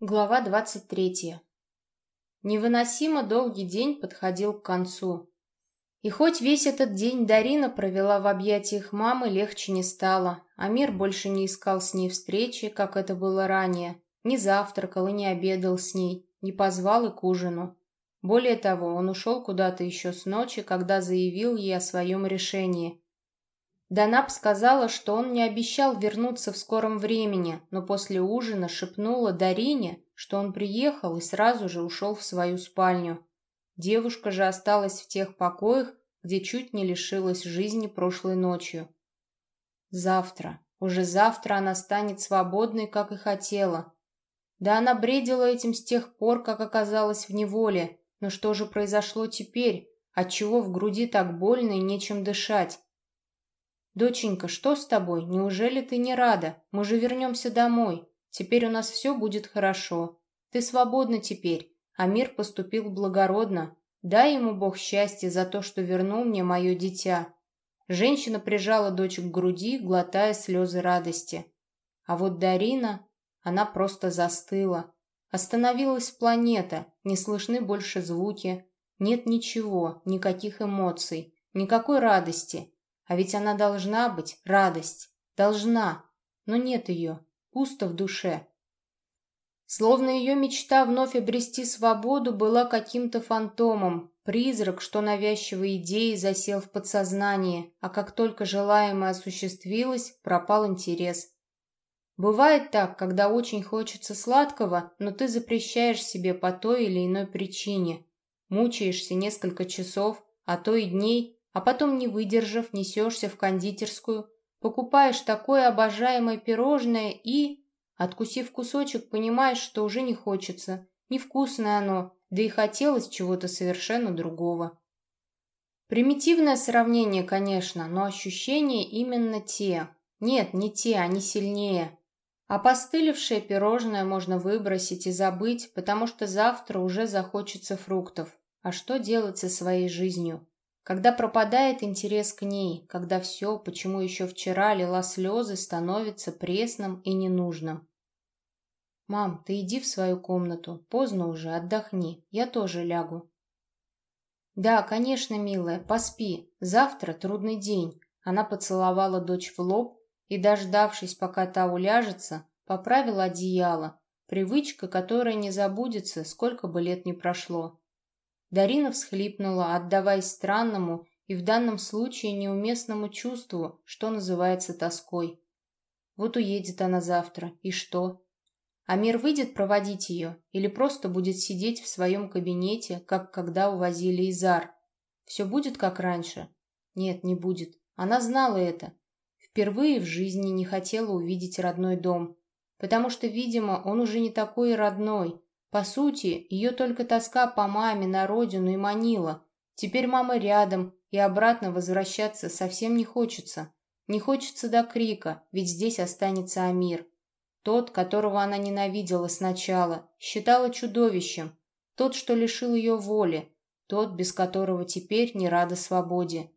Глава двадцать третья. Невыносимо долгий день подходил к концу. И хоть весь этот день Дарина провела в объятиях мамы, легче не стало. Амир больше не искал с ней встречи, как это было ранее. Не завтракал и не обедал с ней, не позвал и к ужину. Более того, он ушел куда-то еще с ночи, когда заявил ей о своем решении. Данаб сказала, что он не обещал вернуться в скором времени, но после ужина шепнула Дарине, что он приехал и сразу же ушел в свою спальню. Девушка же осталась в тех покоях, где чуть не лишилась жизни прошлой ночью. Завтра, уже завтра она станет свободной, как и хотела. Да она бредила этим с тех пор, как оказалась в неволе. Но что же произошло теперь? Отчего в груди так больно и нечем дышать? «Доченька, что с тобой? Неужели ты не рада? Мы же вернемся домой. Теперь у нас все будет хорошо. Ты свободна теперь, а мир поступил благородно. Дай ему Бог счастья за то, что вернул мне мое дитя». Женщина прижала дочь к груди, глотая слезы радости. А вот Дарина, она просто застыла. Остановилась планета, не слышны больше звуки, нет ничего, никаких эмоций, никакой радости. А ведь она должна быть, радость. Должна. Но нет ее. Пусто в душе. Словно ее мечта вновь обрести свободу была каким-то фантомом, призрак, что навязчивой идеей засел в подсознании, а как только желаемое осуществилось, пропал интерес. Бывает так, когда очень хочется сладкого, но ты запрещаешь себе по той или иной причине. Мучаешься несколько часов, а то и дней, а потом, не выдержав, несешься в кондитерскую, покупаешь такое обожаемое пирожное и, откусив кусочек, понимаешь, что уже не хочется, невкусное оно, да и хотелось чего-то совершенно другого. Примитивное сравнение, конечно, но ощущения именно те. Нет, не те, они сильнее. А постылившее пирожное можно выбросить и забыть, потому что завтра уже захочется фруктов. А что делать со своей жизнью? Когда пропадает интерес к ней, когда все, почему еще вчера лила слезы, становится пресным и ненужным. «Мам, ты иди в свою комнату, поздно уже, отдохни, я тоже лягу». «Да, конечно, милая, поспи, завтра трудный день». Она поцеловала дочь в лоб и, дождавшись, пока та уляжется, поправила одеяло, привычка, которая не забудется, сколько бы лет ни прошло. Дарина всхлипнула, отдаваясь странному и в данном случае неуместному чувству, что называется тоской. Вот уедет она завтра, и что? Амир выйдет проводить ее или просто будет сидеть в своем кабинете, как когда увозили Изар? Все будет как раньше? Нет, не будет. Она знала это. Впервые в жизни не хотела увидеть родной дом, потому что, видимо, он уже не такой родной, по сути, ее только тоска по маме на родину и манила. Теперь мама рядом, и обратно возвращаться совсем не хочется. Не хочется до крика, ведь здесь останется Амир. Тот, которого она ненавидела сначала, считала чудовищем. Тот, что лишил ее воли. Тот, без которого теперь не рада свободе.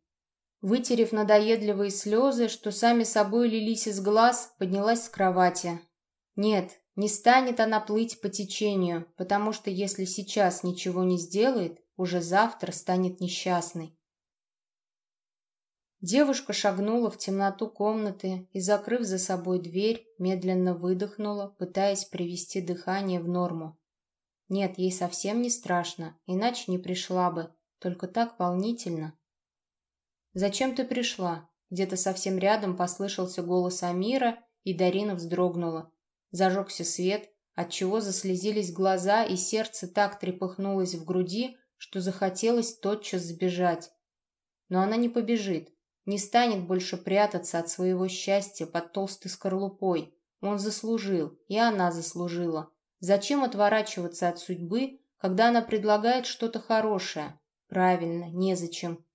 Вытерев надоедливые слезы, что сами собой лились из глаз, поднялась с кровати. Нет, не станет она плыть по течению, потому что если сейчас ничего не сделает, уже завтра станет несчастной. Девушка шагнула в темноту комнаты и, закрыв за собой дверь, медленно выдохнула, пытаясь привести дыхание в норму. Нет, ей совсем не страшно, иначе не пришла бы, только так волнительно. «Зачем ты пришла?» Где-то совсем рядом послышался голос Амира, и Дарина вздрогнула. Зажегся свет, отчего заслезились глаза, и сердце так трепыхнулось в груди, что захотелось тотчас сбежать. Но она не побежит, не станет больше прятаться от своего счастья под толстой скорлупой. Он заслужил, и она заслужила. Зачем отворачиваться от судьбы, когда она предлагает что-то хорошее? Правильно, незачем.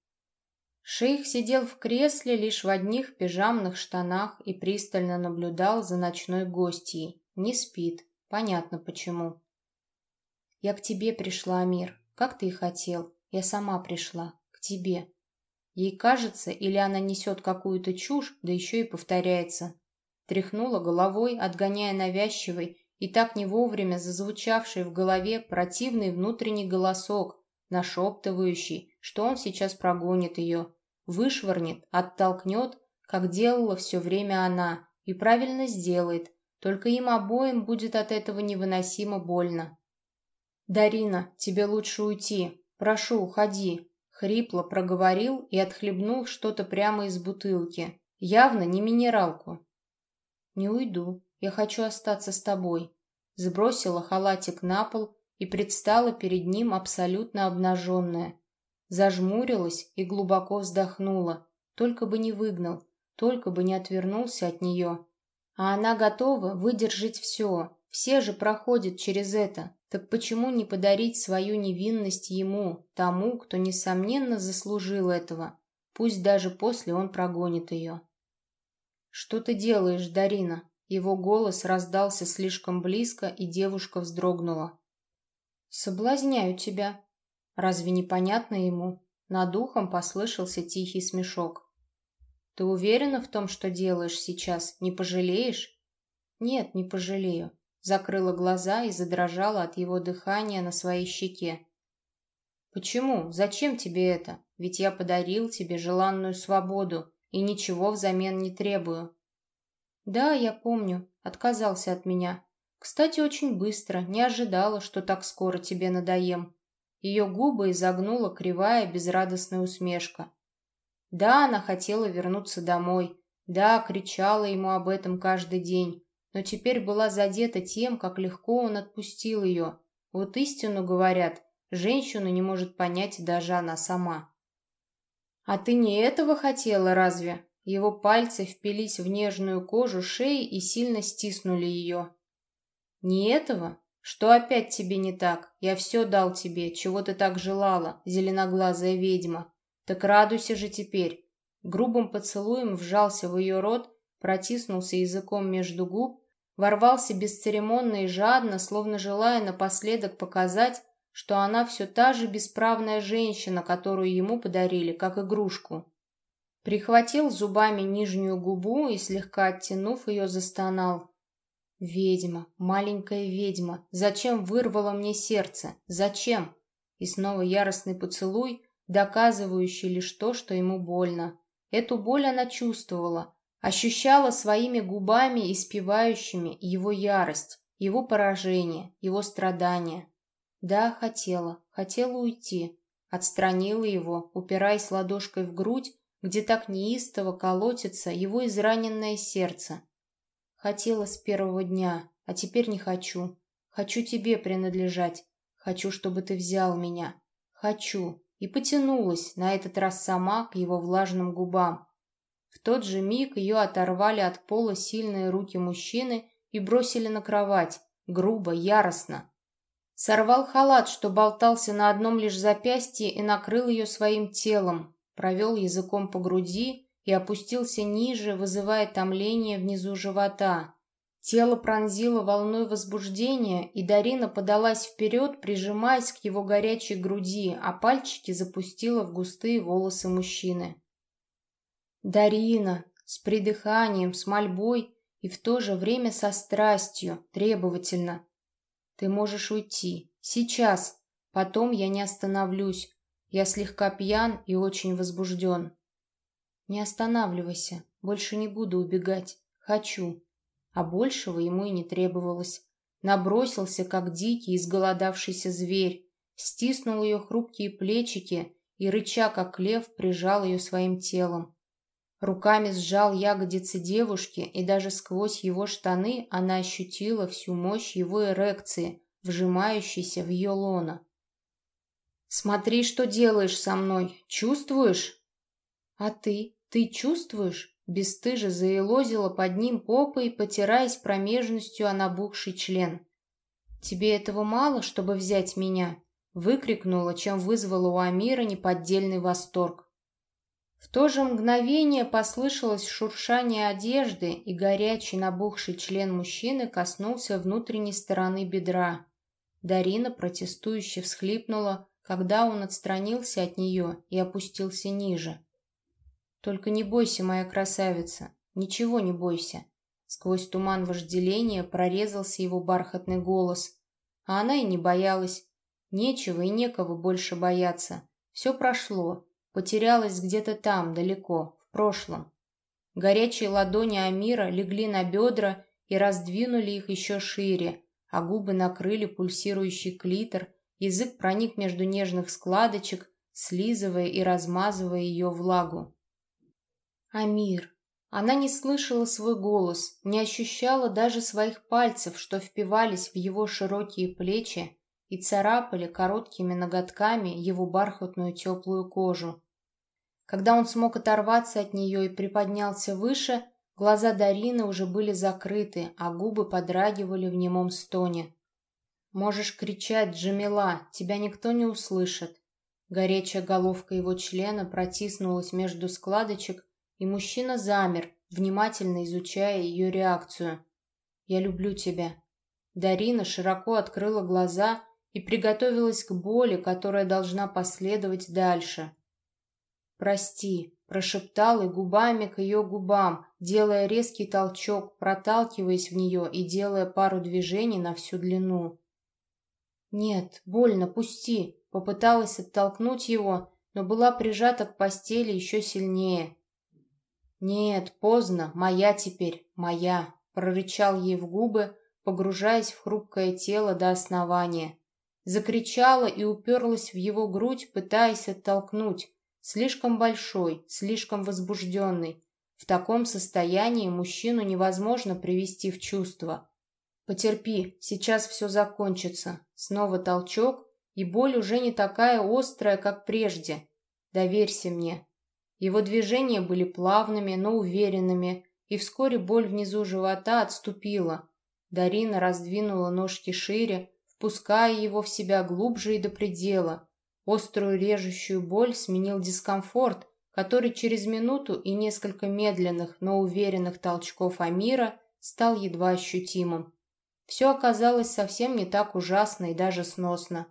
Шейх сидел в кресле лишь в одних пижамных штанах и пристально наблюдал за ночной гостьей. Не спит. Понятно почему. «Я к тебе пришла, Амир. Как ты и хотел. Я сама пришла. К тебе». Ей кажется, или она несет какую-то чушь, да еще и повторяется. Тряхнула головой, отгоняя навязчивый и так не вовремя зазвучавший в голове противный внутренний голосок, нашептывающий, что он сейчас прогонит ее, вышвырнет, оттолкнет, как делала все время она, и правильно сделает, только им обоим будет от этого невыносимо больно. «Дарина, тебе лучше уйти. Прошу, уходи», — хрипло проговорил и отхлебнул что-то прямо из бутылки. Явно не минералку. «Не уйду. Я хочу остаться с тобой». Сбросила халатик на пол и предстала перед ним абсолютно обнаженная. Зажмурилась и глубоко вздохнула. Только бы не выгнал, только бы не отвернулся от нее. А она готова выдержать все. Все же проходят через это. Так почему не подарить свою невинность ему, тому, кто, несомненно, заслужил этого? Пусть даже после он прогонит ее. «Что ты делаешь, Дарина?» Его голос раздался слишком близко, и девушка вздрогнула. «Соблазняю тебя». Разве непонятно ему? Над ухом послышался тихий смешок. «Ты уверена в том, что делаешь сейчас? Не пожалеешь?» «Нет, не пожалею». Закрыла глаза и задрожала от его дыхания на своей щеке. «Почему? Зачем тебе это? Ведь я подарил тебе желанную свободу и ничего взамен не требую». «Да, я помню. Отказался от меня. Кстати, очень быстро. Не ожидала, что так скоро тебе надоем». Ее губы изогнула кривая безрадостная усмешка. Да, она хотела вернуться домой. Да, кричала ему об этом каждый день. Но теперь была задета тем, как легко он отпустил ее. Вот истину говорят, женщину не может понять даже она сама. «А ты не этого хотела, разве?» Его пальцы впились в нежную кожу шеи и сильно стиснули ее. «Не этого? Что опять тебе не так? Я все дал тебе, чего ты так желала, зеленоглазая ведьма. Так радуйся же теперь». Грубым поцелуем вжался в ее рот, протиснулся языком между губ, ворвался бесцеремонно и жадно, словно желая напоследок показать, что она все та же бесправная женщина, которую ему подарили, как игрушку. Прихватил зубами нижнюю губу и, слегка оттянув ее, застонал. «Ведьма, маленькая ведьма, зачем вырвала мне сердце? Зачем?» И снова яростный поцелуй, доказывающий лишь то, что ему больно. Эту боль она чувствовала, ощущала своими губами, испевающими его ярость, его поражение, его страдания. Да, хотела, хотела уйти. Отстранила его, упираясь ладошкой в грудь, где так неистово колотится его израненное сердце. Хотела с первого дня, а теперь не хочу. Хочу тебе принадлежать. Хочу, чтобы ты взял меня. Хочу. И потянулась, на этот раз сама, к его влажным губам. В тот же миг ее оторвали от пола сильные руки мужчины и бросили на кровать, грубо, яростно. Сорвал халат, что болтался на одном лишь запястье, и накрыл ее своим телом, провел языком по груди и опустился ниже, вызывая томление внизу живота. Тело пронзило волной возбуждения, и Дарина подалась вперед, прижимаясь к его горячей груди, а пальчики запустила в густые волосы мужчины. «Дарина!» С придыханием, с мольбой и в то же время со страстью, требовательно. «Ты можешь уйти. Сейчас. Потом я не остановлюсь. Я слегка пьян и очень возбужден. Не останавливайся, больше не буду убегать. Хочу. А большего ему и не требовалось. Набросился, как дикий, изголодавшийся зверь, стиснул ее хрупкие плечики и, рыча, как лев, прижал ее своим телом. Руками сжал ягодицы девушки, и даже сквозь его штаны она ощутила всю мощь его эрекции, вжимающейся в ее лоно. «Смотри, что делаешь со мной. Чувствуешь?» «А ты?» «Ты чувствуешь?» Бесстыже заелозила под ним попой, потираясь промежностью о набухший член. «Тебе этого мало, чтобы взять меня?» Выкрикнула, чем вызвала у Амира неподдельный восторг. В то же мгновение послышалось шуршание одежды, и горячий набухший член мужчины коснулся внутренней стороны бедра. Дарина протестующе всхлипнула, когда он отстранился от нее и опустился ниже. Только не бойся, моя красавица, ничего не бойся. Сквозь туман вожделения прорезался его бархатный голос. А она и не боялась. Нечего и некого больше бояться. Все прошло, потерялось где-то там, далеко, в прошлом. Горячие ладони Амира легли на бедра и раздвинули их еще шире, а губы накрыли пульсирующий клитор, язык проник между нежных складочек, слизывая и размазывая ее влагу. Амир. Она не слышала свой голос, не ощущала даже своих пальцев, что впивались в его широкие плечи и царапали короткими ноготками его бархатную теплую кожу. Когда он смог оторваться от нее и приподнялся выше, глаза Дарины уже были закрыты, а губы подрагивали в немом стоне. «Можешь кричать, Джамила, тебя никто не услышит». Горячая головка его члена протиснулась между складочек, и мужчина замер, внимательно изучая ее реакцию. «Я люблю тебя». Дарина широко открыла глаза и приготовилась к боли, которая должна последовать дальше. «Прости», — прошептал и губами к ее губам, делая резкий толчок, проталкиваясь в нее и делая пару движений на всю длину. «Нет, больно, пусти!» Попыталась оттолкнуть его, но была прижата к постели еще сильнее. «Нет, поздно, моя теперь, моя!» прорычал ей в губы, погружаясь в хрупкое тело до основания. Закричала и уперлась в его грудь, пытаясь оттолкнуть. Слишком большой, слишком возбужденный. В таком состоянии мужчину невозможно привести в чувство. Потерпи, сейчас все закончится. Снова толчок, и боль уже не такая острая, как прежде. Доверься мне. Его движения были плавными, но уверенными, и вскоре боль внизу живота отступила. Дарина раздвинула ножки шире, впуская его в себя глубже и до предела. Острую режущую боль сменил дискомфорт, который через минуту и несколько медленных, но уверенных толчков Амира стал едва ощутимым. Все оказалось совсем не так ужасно и даже сносно.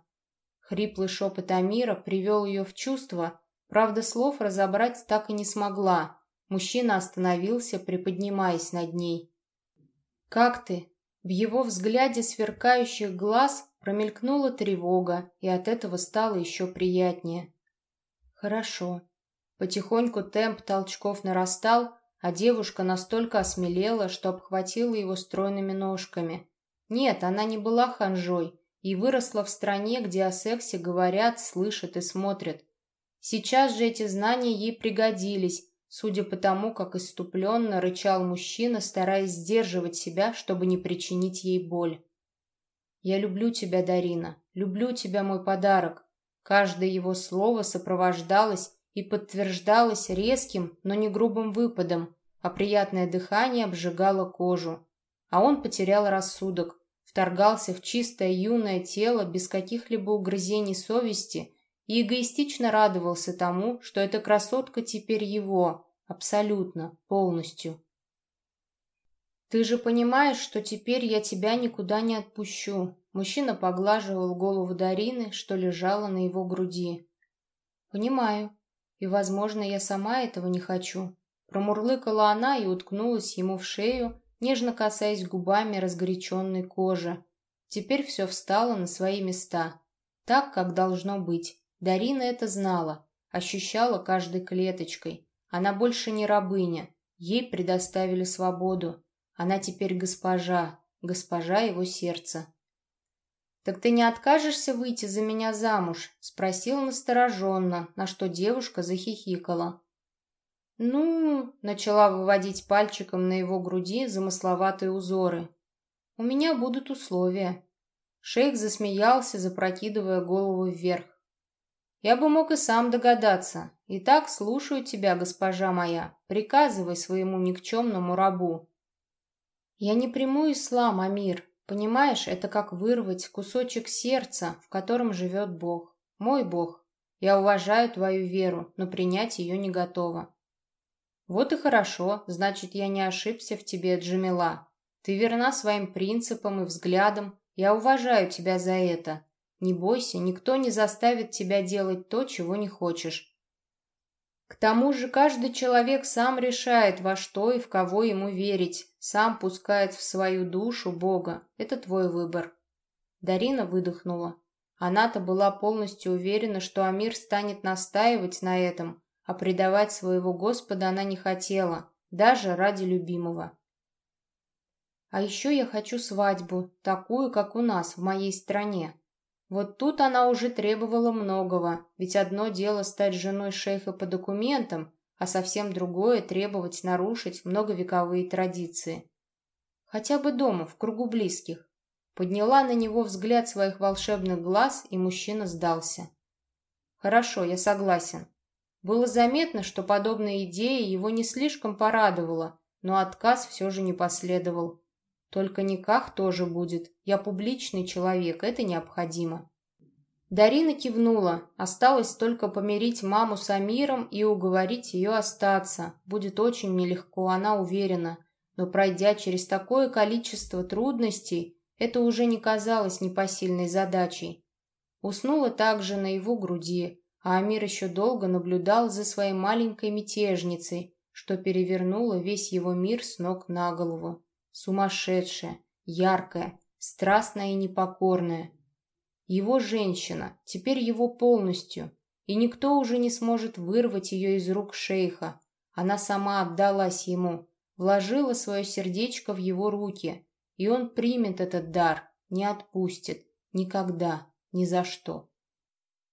Хриплый шепот Амира привел ее в чувство, правда, слов разобрать так и не смогла. Мужчина остановился, приподнимаясь над ней. «Как ты?» В его взгляде сверкающих глаз промелькнула тревога, и от этого стало еще приятнее. «Хорошо». Потихоньку темп толчков нарастал, а девушка настолько осмелела, что обхватила его стройными ножками. Нет, она не была ханжой и выросла в стране, где о сексе говорят, слышат и смотрят. Сейчас же эти знания ей пригодились, судя по тому, как иступленно рычал мужчина, стараясь сдерживать себя, чтобы не причинить ей боль. «Я люблю тебя, Дарина, люблю тебя, мой подарок». Каждое его слово сопровождалось и подтверждалось резким, но не грубым выпадом, а приятное дыхание обжигало кожу а он потерял рассудок, вторгался в чистое юное тело без каких-либо угрызений совести и эгоистично радовался тому, что эта красотка теперь его, абсолютно, полностью. «Ты же понимаешь, что теперь я тебя никуда не отпущу», Мужчина поглаживал голову Дарины, что лежала на его груди. «Понимаю. И, возможно, я сама этого не хочу». Промурлыкала она и уткнулась ему в шею, нежно касаясь губами разгоряченной кожи. Теперь все встало на свои места, так, как должно быть. Дарина это знала, ощущала каждой клеточкой. Она больше не рабыня, ей предоставили свободу. Она теперь госпожа, госпожа его сердца. «Так ты не откажешься выйти за меня замуж?» — спросил настороженно, на что девушка захихикала. «Ну...» — начала выводить пальчиком на его груди замысловатые узоры. «У меня будут условия». Шейх засмеялся, запрокидывая голову вверх. «Я бы мог и сам догадаться. Итак, слушаю тебя, госпожа моя. Приказывай своему никчемному рабу». «Я не приму ислам, Амир. Понимаешь, это как вырвать кусочек сердца, в котором живет Бог. Мой Бог. Я уважаю твою веру, но принять ее не готова. «Вот и хорошо, значит, я не ошибся в тебе, Джамила. Ты верна своим принципам и взглядам, я уважаю тебя за это. Не бойся, никто не заставит тебя делать то, чего не хочешь. К тому же каждый человек сам решает, во что и в кого ему верить. сам пускает в свою душу Бога. Это твой выбор. Дарина выдохнула. Она-то была полностью уверена, что Амир станет настаивать на этом, а предавать своего Господа она не хотела, даже ради любимого. А еще я хочу свадьбу, такую, как у нас, в моей стране. Вот тут она уже требовала многого, ведь одно дело стать женой шейха по документам, а совсем другое требовать нарушить многовековые традиции. Хотя бы дома, в кругу близких. Подняла на него взгляд своих волшебных глаз, и мужчина сдался. «Хорошо, я согласен». Было заметно, что подобная идея его не слишком порадовала, но отказ все же не последовал. Только никак тоже будет. Я публичный человек, это необходимо. Дарина кивнула. Осталось только помирить маму с Амиром и уговорить ее остаться. Будет очень нелегко, она уверена. Но пройдя через такое количество трудностей, это уже не казалось непосильной задачей. Уснула также на его груди, а Амир еще долго наблюдал за своей маленькой мятежницей, что перевернуло весь его мир с ног на голову. Сумасшедшая, яркая, страстная и непокорная. Его женщина, теперь его полностью, и никто уже не сможет вырвать ее из рук шейха. Она сама отдалась ему, вложила свое сердечко в его руки, и он примет этот дар, не отпустит, никогда, ни за что.